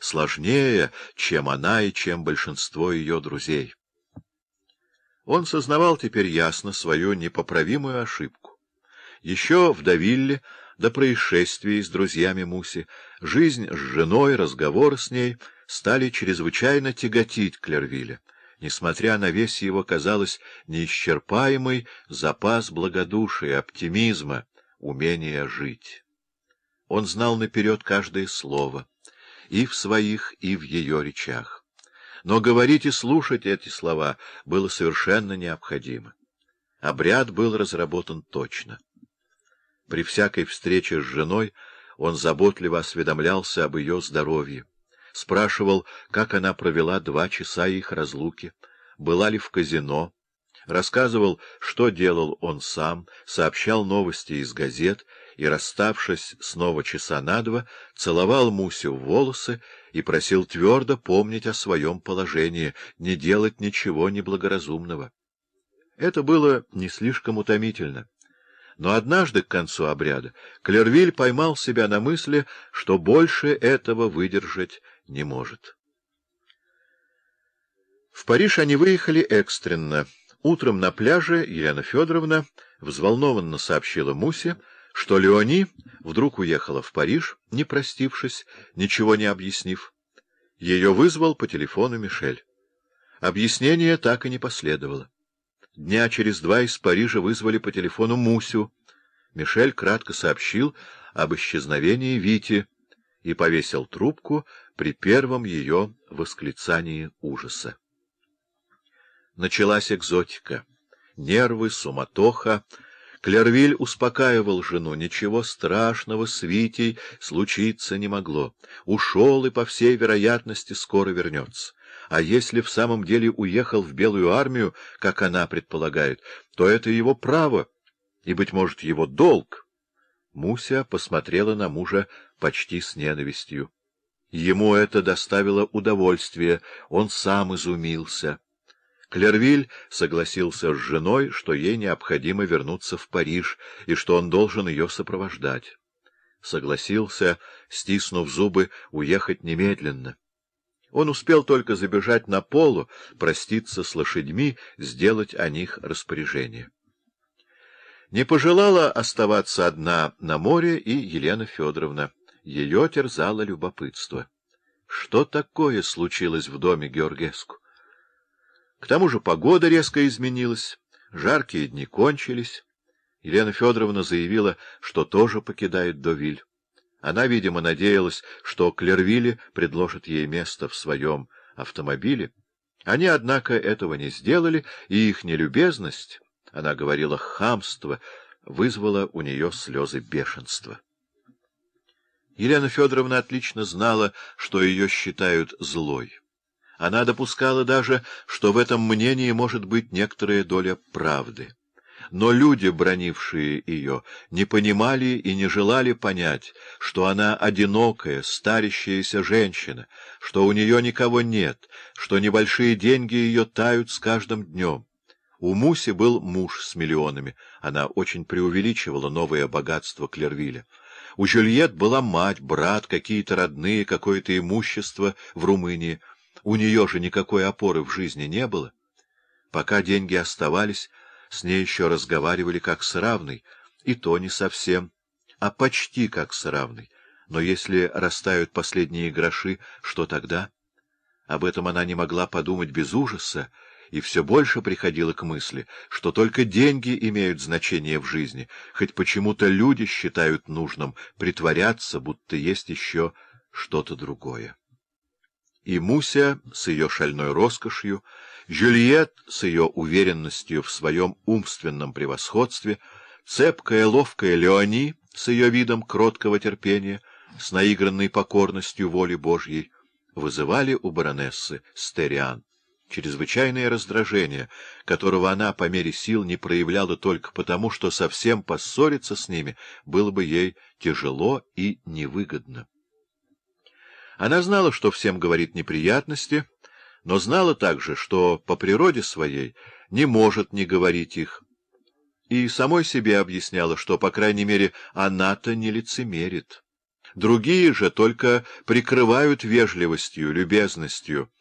сложнее, чем она и чем большинство ее друзей. Он сознавал теперь ясно свою непоправимую ошибку. Еще в Давилле, до происшествий с друзьями Муси, жизнь с женой, разговоры с ней стали чрезвычайно тяготить Клервилля, несмотря на весь его, казалось, неисчерпаемый запас благодушия, оптимизма, умения жить. Он знал наперед каждое слово, и в своих, и в ее речах. Но говорить и слушать эти слова было совершенно необходимо. Обряд был разработан точно. При всякой встрече с женой он заботливо осведомлялся об ее здоровье, спрашивал, как она провела два часа их разлуки, была ли в казино, рассказывал, что делал он сам, сообщал новости из газет и, расставшись снова часа на два, целовал Мусю в волосы и просил твердо помнить о своем положении, не делать ничего неблагоразумного. Это было не слишком утомительно. Но однажды к концу обряда Клервиль поймал себя на мысли, что больше этого выдержать не может. В Париж они выехали экстренно. Утром на пляже Елена Федоровна взволнованно сообщила Мусе, что Леони вдруг уехала в Париж, не простившись, ничего не объяснив. Ее вызвал по телефону Мишель. Объяснение так и не последовало. Дня через два из Парижа вызвали по телефону Мусю. Мишель кратко сообщил об исчезновении Вити и повесил трубку при первом ее восклицании ужаса. Началась экзотика. Нервы, суматоха. Клервиль успокаивал жену. Ничего страшного с Витей случиться не могло. Ушел и, по всей вероятности, скоро вернется. А если в самом деле уехал в Белую армию, как она предполагает, то это его право и, быть может, его долг. Муся посмотрела на мужа почти с ненавистью. Ему это доставило удовольствие, он сам изумился. Клервиль согласился с женой, что ей необходимо вернуться в Париж и что он должен ее сопровождать. Согласился, стиснув зубы, уехать немедленно. Он успел только забежать на полу, проститься с лошадьми, сделать о них распоряжение. Не пожелала оставаться одна на море и Елена Федоровна. Ее терзало любопытство. Что такое случилось в доме Георгеску? К тому же погода резко изменилась, жаркие дни кончились. Елена Федоровна заявила, что тоже покидает Довиль. Она, видимо, надеялась, что Клервилли предложит ей место в своем автомобиле. Они, однако, этого не сделали, и их нелюбезность, она говорила хамство, вызвала у нее слезы бешенства. Елена Федоровна отлично знала, что ее считают злой. Она допускала даже, что в этом мнении может быть некоторая доля правды. Но люди, бронившие ее, не понимали и не желали понять, что она одинокая, старящаяся женщина, что у нее никого нет, что небольшие деньги ее тают с каждым днем. У Муси был муж с миллионами, она очень преувеличивала новое богатство Клервиля. У Жюльет была мать, брат, какие-то родные, какое-то имущество в Румынии — у нее же никакой опоры в жизни не было. Пока деньги оставались, с ней еще разговаривали как с равной, и то не совсем, а почти как с равной. Но если растают последние гроши, что тогда? Об этом она не могла подумать без ужаса, и все больше приходила к мысли, что только деньги имеют значение в жизни, хоть почему-то люди считают нужным притворяться, будто есть еще что-то другое. И Муся с ее шальной роскошью, Жюльет с ее уверенностью в своем умственном превосходстве, цепкая, ловкая Леони с ее видом кроткого терпения, с наигранной покорностью воли Божьей, вызывали у баронессы Стериан чрезвычайное раздражение, которого она по мере сил не проявляла только потому, что совсем поссориться с ними было бы ей тяжело и невыгодно. Она знала, что всем говорит неприятности, но знала также, что по природе своей не может не говорить их. И самой себе объясняла, что, по крайней мере, она-то не лицемерит. Другие же только прикрывают вежливостью, любезностью,